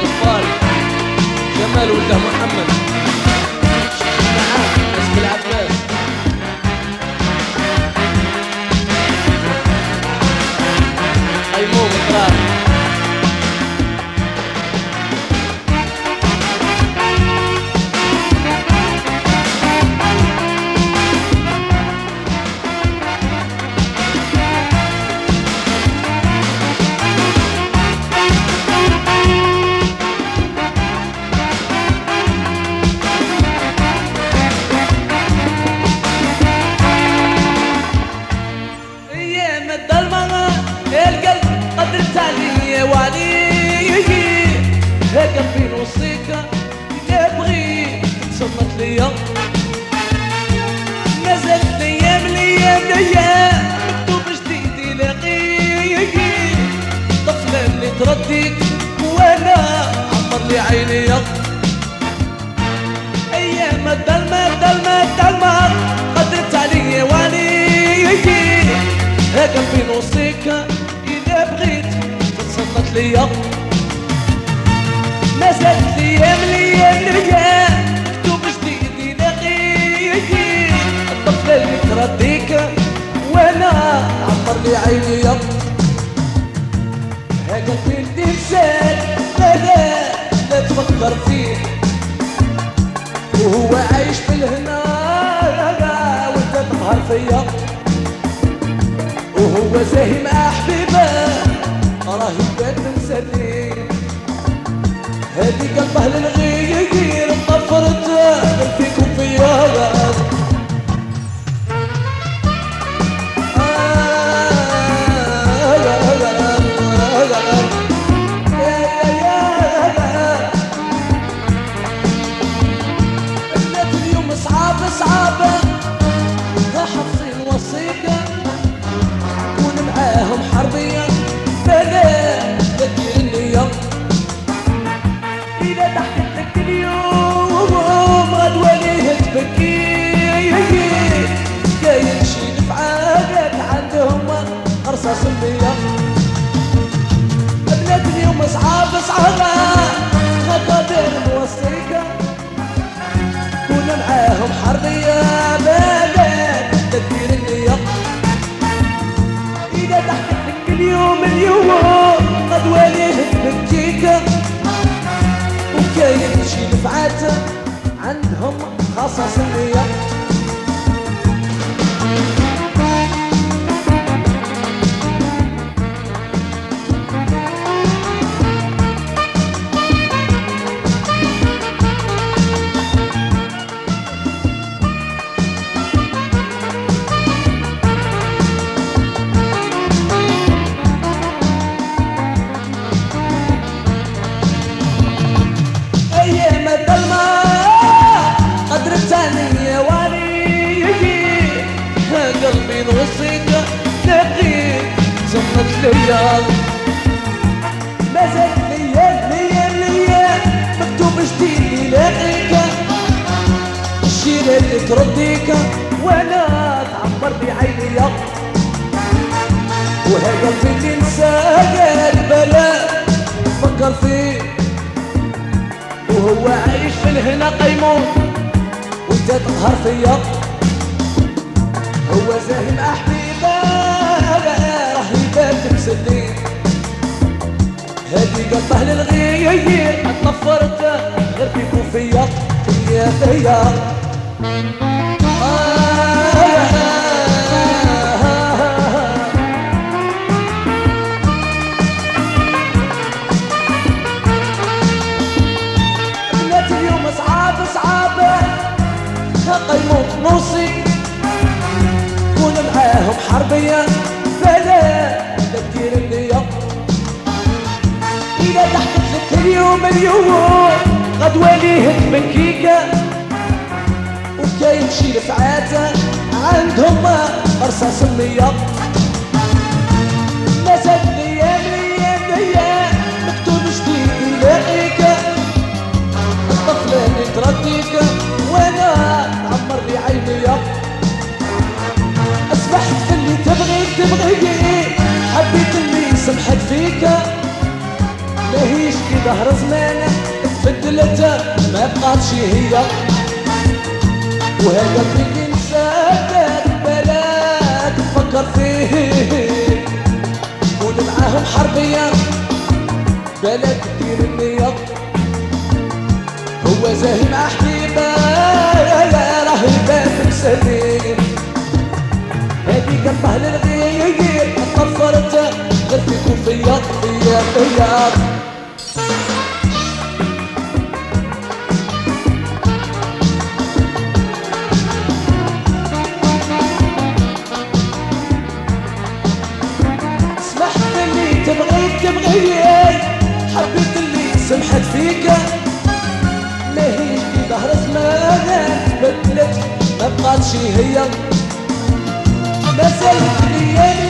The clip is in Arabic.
جبار جمال الله محمد. ليا نزلت الأيام الأيام الأيام مكتوب جديد يلاقيه طفل اللي ترديك وأنا عمر لي عيني أيام الظلمة الظلمة الظلمة قدرت علي وعليه هكا في نصيك إذا بغيت تتسلط ليا. عمر لي عيني هكا في الانسان لا لا لا تفكر فيه. وهو عايش في الهنا وانت تظهر فيا. وهو زاهي مع حبيبة راه يبات مسلي هذي قلبه للغير رصاص النية بنات اليوم صعاب صعابة غدر موصيك كون معاهم حربية بلد تدير النية إذا ضحكت لك اليوم اليوم قد وليه تبكيك وكاين شي دفعات عندهم خصاص النية ما زال ليا ليا ليا مكتوب جديد يلاقيك الشيرة اللي ترديك وأنا تعبر بعيني. وها قلبي اللي نسى البلاء فكر فيه. وهو عايش في الهنا قيمون وانت تقهر فيا. هو زاهم راه يبات مسدين هادي قلبه للغير اتنفرت غير فيك وفيا فيا فيا. بنات اليوم صعاب صعاب. قيموت نوصي. كون معاهم حربية اليوم اليوم غد وليه تبكيك وكاين شي رفعات عندهم رصاص النية ظهر زمانك بدلت ما بقاتش هي. وهذا اللي نساك بلاك تفكر فيه. كون معاهم حربية بلاك دير النية. هو زاهي مع حبيبة راه يبان مسلي هذيك الطهل الغير طفرت غير في كوفية فيا فيا حبيت اللي سمحت فيك؟ ما هي في ظهر زمان بدلت ما بقاتش هي. ما زالت ليا